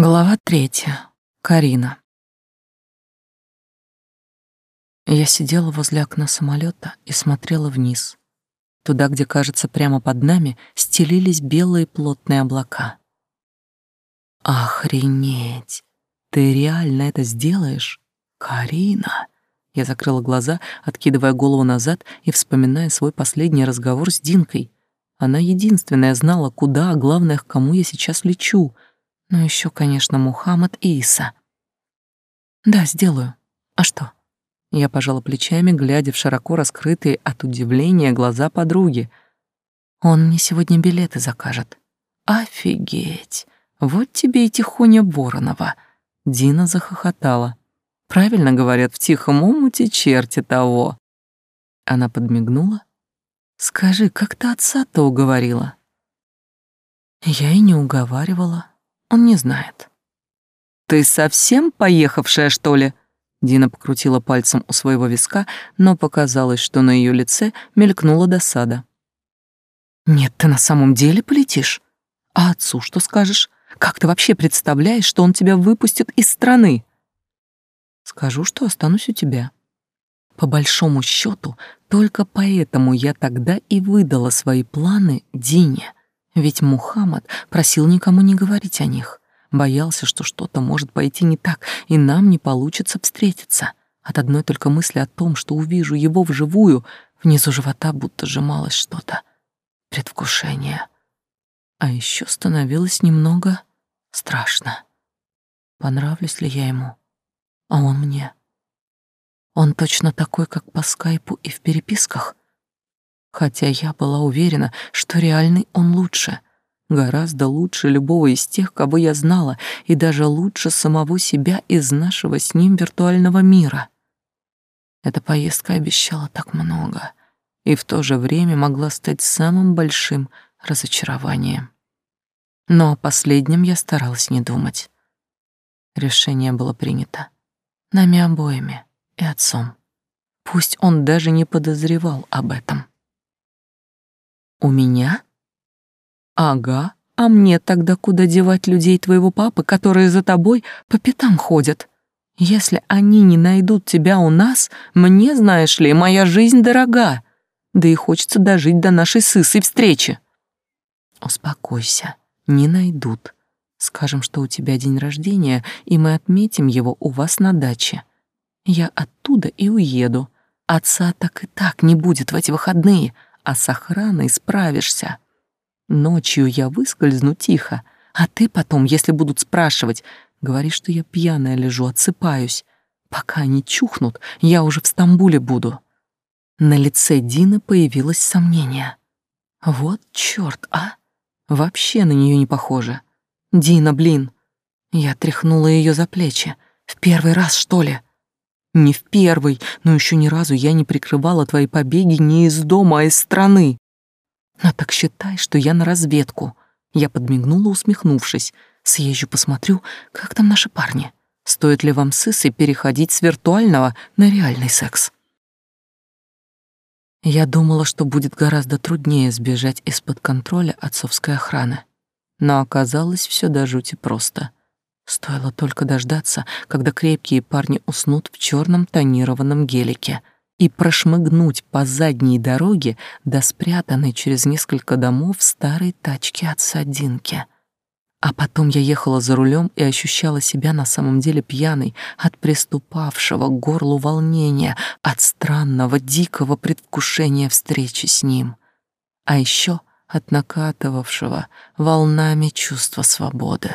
Глава третья. Карина. Я сидела возле окна самолета и смотрела вниз, туда, где, кажется, прямо под нами стелились белые плотные облака. Охренеть! Ты реально это сделаешь, Карина? Я закрыла глаза, откидывая голову назад и вспоминая свой последний разговор с Динкой. Она единственная знала, куда, а главное, к кому я сейчас лечу — ну еще, конечно, Мухаммад и Иса. Да, сделаю. А что? Я пожала плечами, глядя в широко раскрытые от удивления глаза подруги. Он мне сегодня билеты закажет. Офигеть! Вот тебе и Тихоня Воронова. Дина захохотала. Правильно говорят, в тихом омуте черти того. Она подмигнула. Скажи, как ты отца-то уговорила? Я и не уговаривала. Он не знает. «Ты совсем поехавшая, что ли?» Дина покрутила пальцем у своего виска, но показалось, что на ее лице мелькнула досада. «Нет, ты на самом деле полетишь? А отцу что скажешь? Как ты вообще представляешь, что он тебя выпустит из страны?» «Скажу, что останусь у тебя». По большому счету, только поэтому я тогда и выдала свои планы Дине. Ведь Мухаммад просил никому не говорить о них. Боялся, что что-то может пойти не так, и нам не получится встретиться. От одной только мысли о том, что увижу его вживую, внизу живота будто сжималось что-то. Предвкушение. А еще становилось немного страшно. Понравлюсь ли я ему? А он мне? Он точно такой, как по скайпу и в переписках? Хотя я была уверена, что реальный он лучше, гораздо лучше любого из тех, кого я знала, и даже лучше самого себя из нашего с ним виртуального мира. Эта поездка обещала так много и в то же время могла стать самым большим разочарованием. Но о последнем я старалась не думать. Решение было принято. Нами обоими и отцом. Пусть он даже не подозревал об этом. У меня? Ага. А мне тогда куда девать людей твоего папы, которые за тобой по пятам ходят? Если они не найдут тебя у нас, мне, знаешь ли, моя жизнь дорога. Да и хочется дожить до нашей сысой встречи. Успокойся, не найдут. Скажем, что у тебя день рождения, и мы отметим его у вас на даче. Я оттуда и уеду. Отца так и так не будет в эти выходные — а с охраной справишься. Ночью я выскользну тихо, а ты потом, если будут спрашивать, говори, что я пьяная лежу, отсыпаюсь. Пока они чухнут, я уже в Стамбуле буду». На лице Дины появилось сомнение. «Вот чёрт, а? Вообще на неё не похоже. Дина, блин!» Я тряхнула её за плечи. «В первый раз, что ли?» Не в первый, но еще ни разу я не прикрывала твои побеги не из дома, а из страны. Ну так считай, что я на разведку. Я подмигнула, усмехнувшись. Съезжу, посмотрю, как там наши парни. Стоит ли вам с Исой переходить с виртуального на реальный секс? Я думала, что будет гораздо труднее сбежать из-под контроля отцовской охраны. Но оказалось все до жути просто — Стоило только дождаться, когда крепкие парни уснут в черном тонированном гелике, и прошмыгнуть по задней дороге до спрятанной через несколько домов старой тачки отца Динки. А потом я ехала за рулем и ощущала себя на самом деле пьяной от приступавшего к горлу волнения, от странного, дикого предвкушения встречи с ним. А еще от накатывавшего волнами чувства свободы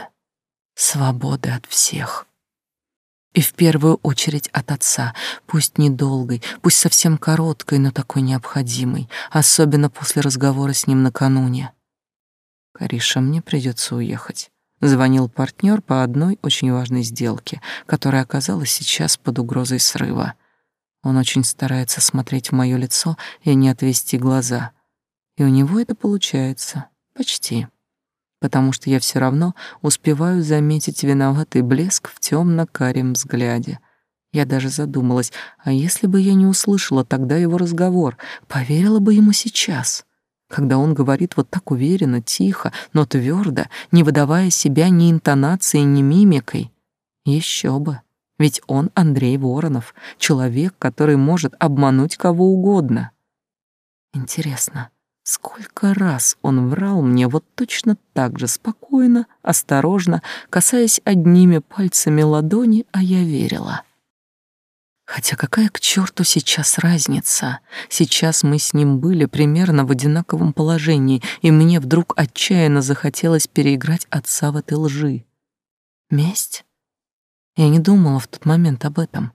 свободы от всех. И в первую очередь от отца, пусть недолгой, пусть совсем короткой, но такой необходимой, особенно после разговора с ним накануне. «Кариша, мне придется уехать», — звонил партнер по одной очень важной сделке, которая оказалась сейчас под угрозой срыва. Он очень старается смотреть в моё лицо и не отвести глаза. И у него это получается. Почти потому что я все равно успеваю заметить виноватый блеск в темно-карем взгляде. Я даже задумалась, а если бы я не услышала тогда его разговор, поверила бы ему сейчас? когда он говорит вот так уверенно, тихо, но твердо, не выдавая себя ни интонацией, ни мимикой. Еще бы, ведь он Андрей Воронов, человек, который может обмануть кого угодно. Интересно, сколько раз он врал мне вот точно так же спокойно, осторожно, касаясь одними пальцами ладони, а я верила. Хотя какая к черту сейчас разница? Сейчас мы с ним были примерно в одинаковом положении, и мне вдруг отчаянно захотелось переиграть отца в этой лжи. Месть? Я не думала в тот момент об этом.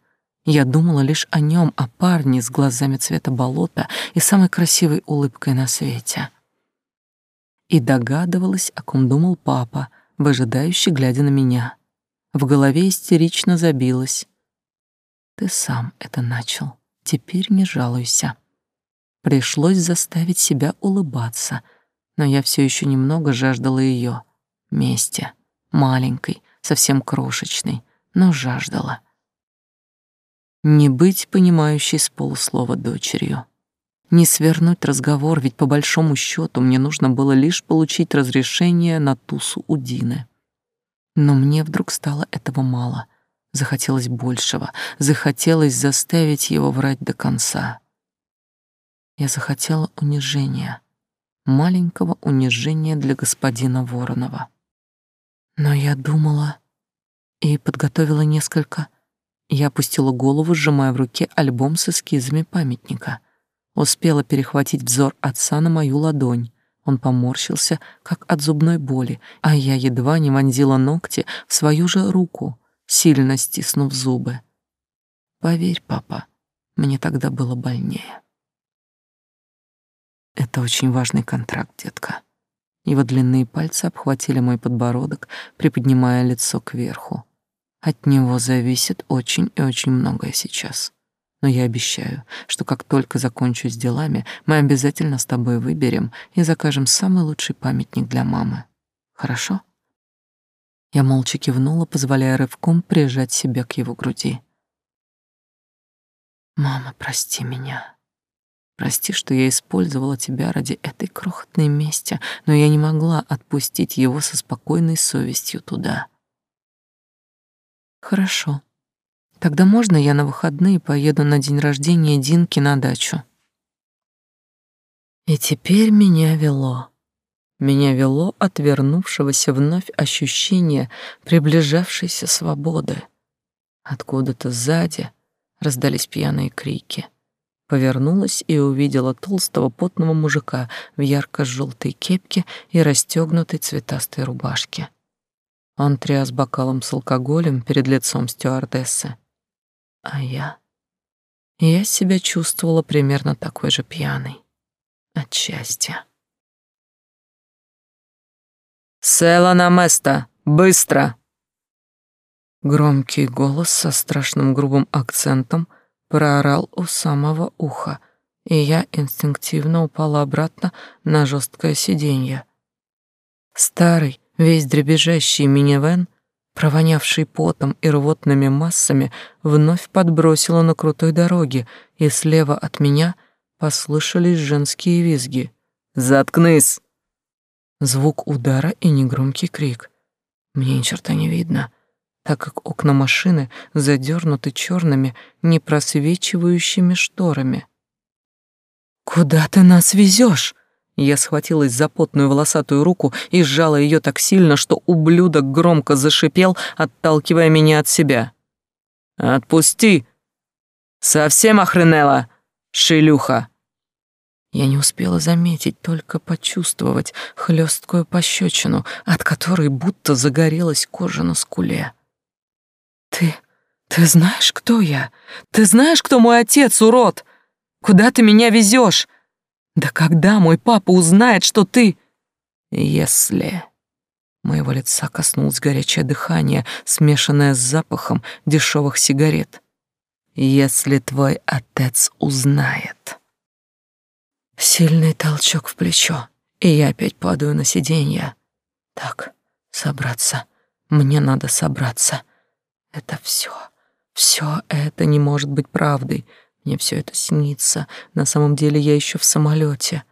Я думала лишь о нем, о парне с глазами цвета болота и самой красивой улыбкой на свете. И догадывалась, о ком думал папа, выжидающий, глядя на меня. В голове истерично забилось. Ты сам это начал. Теперь не жалуйся. Пришлось заставить себя улыбаться, но я все еще немного жаждала ее мести, маленькой, совсем крошечной, но жаждала. Не быть понимающей с полуслова дочерью. Не свернуть разговор, ведь по большому счету мне нужно было лишь получить разрешение на тусу у Дины. Но мне вдруг стало этого мало — Захотелось большего, захотелось заставить его врать до конца. Я захотела унижения, маленького унижения для господина Воронова. Но я думала и подготовила несколько. Я опустила голову, сжимая в руке альбом с эскизами памятника. Успела перехватить взор отца на мою ладонь. Он поморщился, как от зубной боли, а я едва не вонзила ногти в свою же руку — сильно стиснув зубы. Поверь, папа, мне тогда было больнее. Это очень важный контракт, детка. Его длинные пальцы обхватили мой подбородок, приподнимая лицо кверху. От него зависит очень и очень многое сейчас. Но я обещаю, что как только закончу с делами, мы обязательно с тобой выберем и закажем самый лучший памятник для мамы. Хорошо? Я молча кивнула, позволяя рывком прижать себя к его груди. «Мама, прости меня. Прости, что я использовала тебя ради этой крохотной мести, но я не могла отпустить его со спокойной совестью туда». «Хорошо. Тогда можно я на выходные поеду на день рождения Динки на дачу?» И теперь меня вело. Меня вело от вернувшегося вновь ощущения приближавшейся свободы. Откуда-то сзади раздались пьяные крики. Повернулась и увидела толстого потного мужика в ярко-желтой кепке и расстегнутой цветастой рубашке. Он тряс бокалом с алкоголем перед лицом стюардессы. А я... Я себя чувствовала примерно такой же пьяной. От счастья. «Села на место! Быстро!» Громкий голос со страшным грубым акцентом проорал у самого уха, и я инстинктивно упала обратно на жесткое сиденье. Старый, весь дребезжащий минивэн, провонявший потом и рвотными массами, вновь подбросило на крутой дороге, и слева от меня послышались женские визги. «Заткнись!» Звук удара и негромкий крик. Мне ни черта не видно, так как окна машины задернуты черными, непросвечивающими шторами. «Куда ты нас везешь? Я схватилась за потную волосатую руку и сжала ее так сильно, что ублюдок громко зашипел, отталкивая меня от себя. «Отпусти! Совсем охренела, шелюха!» Я не успела заметить, только почувствовать хлесткую пощечину, от которой будто загорелась кожа на скуле. «Ты... ты знаешь, кто я? Ты знаешь, кто мой отец, урод? Куда ты меня везешь? Да когда мой папа узнает, что ты...» «Если...» Моего лица коснулось горячее дыхание, смешанное с запахом дешевых сигарет. «Если твой отец узнает...» Сильный толчок в плечо, и я опять падаю на сиденье. Так, собраться. Мне надо собраться. Это все, все это не может быть правдой. Мне все это снится. На самом деле я еще в самолете.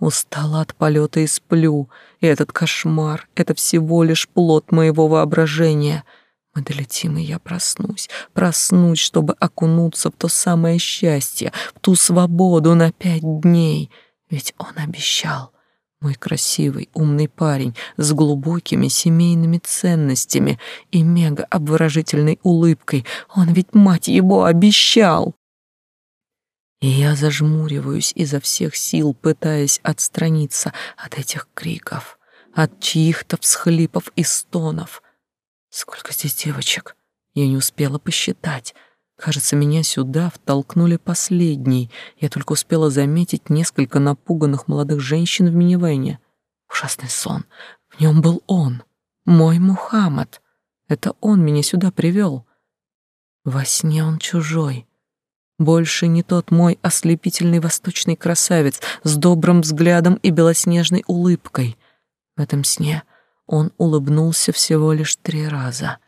Устала от полета и сплю, и этот кошмар — это всего лишь плод моего воображения. Мы долетим, и я проснусь, проснусь, чтобы окунуться в то самое счастье, в ту свободу на пять дней. Ведь он обещал. Мой красивый, умный парень с глубокими семейными ценностями и мега-обворожительной улыбкой. Он ведь, мать его, обещал! И я зажмуриваюсь изо всех сил, пытаясь отстраниться от этих криков, от чьих-то всхлипов и стонов. Сколько здесь девочек? Я не успела посчитать. Кажется, меня сюда втолкнули последней. Я только успела заметить несколько напуганных молодых женщин в минивэне. Ужасный сон. В нем был он, мой Мухаммад. Это он меня сюда привел. Во сне он чужой. Больше не тот мой ослепительный восточный красавец с добрым взглядом и белоснежной улыбкой. В этом сне он улыбнулся всего лишь три раза.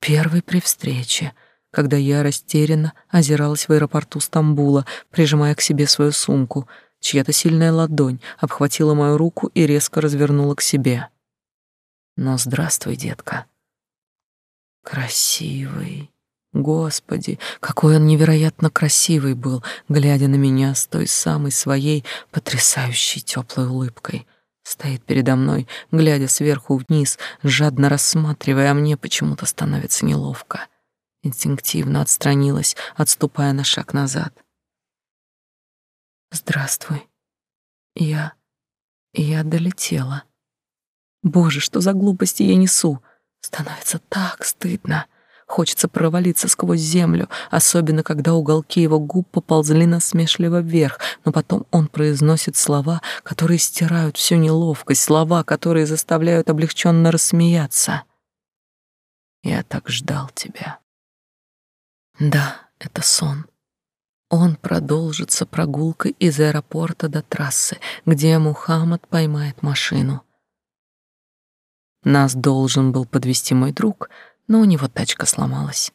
Первый при встрече, когда я растерянно озиралась в аэропорту Стамбула, прижимая к себе свою сумку, чья-то сильная ладонь обхватила мою руку и резко развернула к себе. «Ну, здравствуй, детка». «Красивый». Господи, какой он невероятно красивый был, глядя на меня с той самой своей потрясающей теплой улыбкой. Стоит передо мной, глядя сверху вниз, жадно рассматривая, а мне почему-то становится неловко. Инстинктивно отстранилась, отступая на шаг назад. «Здравствуй. Я... я долетела. Боже, что за глупости я несу? Становится так стыдно». Хочется провалиться сквозь землю, особенно когда уголки его губ поползли насмешливо вверх, но потом он произносит слова, которые стирают всю неловкость, слова, которые заставляют облегченно рассмеяться. «Я так ждал тебя». Да, это сон. Он продолжится прогулкой из аэропорта до трассы, где Мухаммад поймает машину. Нас должен был подвести мой друг — но у него тачка сломалась.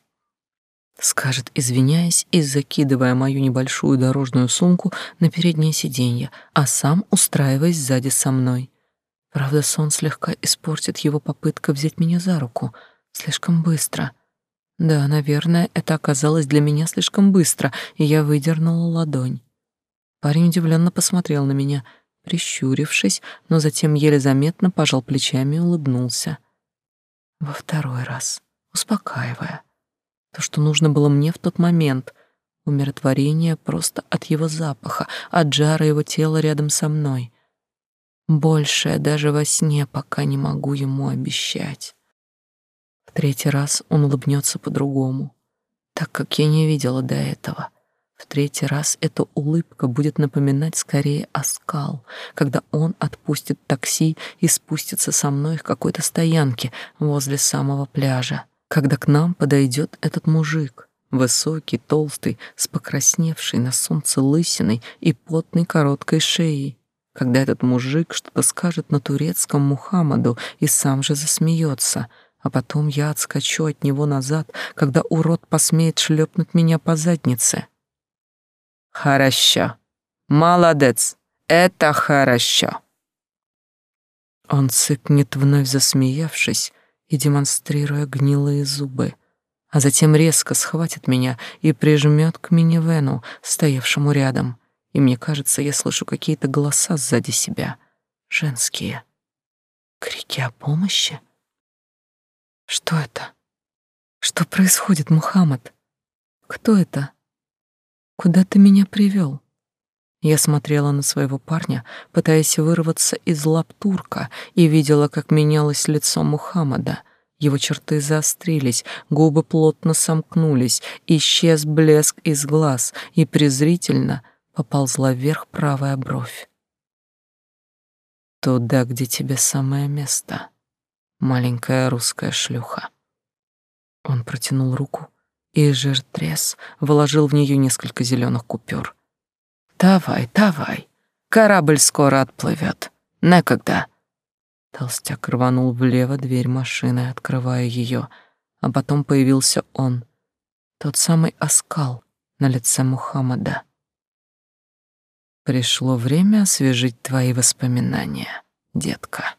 Скажет, извиняясь и закидывая мою небольшую дорожную сумку на переднее сиденье, а сам устраиваясь сзади со мной. Правда, сон слегка испортит его попытка взять меня за руку. Слишком быстро. Да, наверное, это оказалось для меня слишком быстро, и я выдернула ладонь. Парень удивленно посмотрел на меня, прищурившись, но затем еле заметно пожал плечами и улыбнулся во второй раз, успокаивая. То, что нужно было мне в тот момент. Умиротворение просто от его запаха, от жара его тела рядом со мной. Большее даже во сне пока не могу ему обещать. В третий раз он улыбнется по-другому, так как я не видела до этого — в третий раз эта улыбка будет напоминать скорее оскал, когда он отпустит такси и спустится со мной к какой-то стоянке возле самого пляжа, когда к нам подойдет этот мужик, высокий, толстый, с покрасневшей на солнце лысиной и потной короткой шеей, когда этот мужик что-то скажет на турецком Мухаммаду и сам же засмеется — а потом я отскочу от него назад, когда урод посмеет шлепнуть меня по заднице. Хорошо. Молодец. Это хорошо. Он цыкнет, вновь засмеявшись и демонстрируя гнилые зубы, а затем резко схватит меня и прижмет к минивену, стоявшему рядом. И мне кажется, я слышу какие-то голоса сзади себя, женские. Крики о помощи? Что это? Что происходит, Мухаммад? Кто это? Куда ты меня привел? Я смотрела на своего парня, пытаясь вырваться из лап турка, и видела, как менялось лицо Мухаммада. Его черты заострились, губы плотно сомкнулись, исчез блеск из глаз, и презрительно поползла вверх правая бровь. Туда, где тебе самое место, маленькая русская шлюха. Он протянул руку, и жиртрес вложил в нее несколько зеленых купюр. «Давай, давай, корабль скоро отплывет. Некогда». Толстяк рванул влево дверь машины, открывая ее, а потом появился он, тот самый оскал на лице Мухаммада. Пришло время освежить твои воспоминания, детка.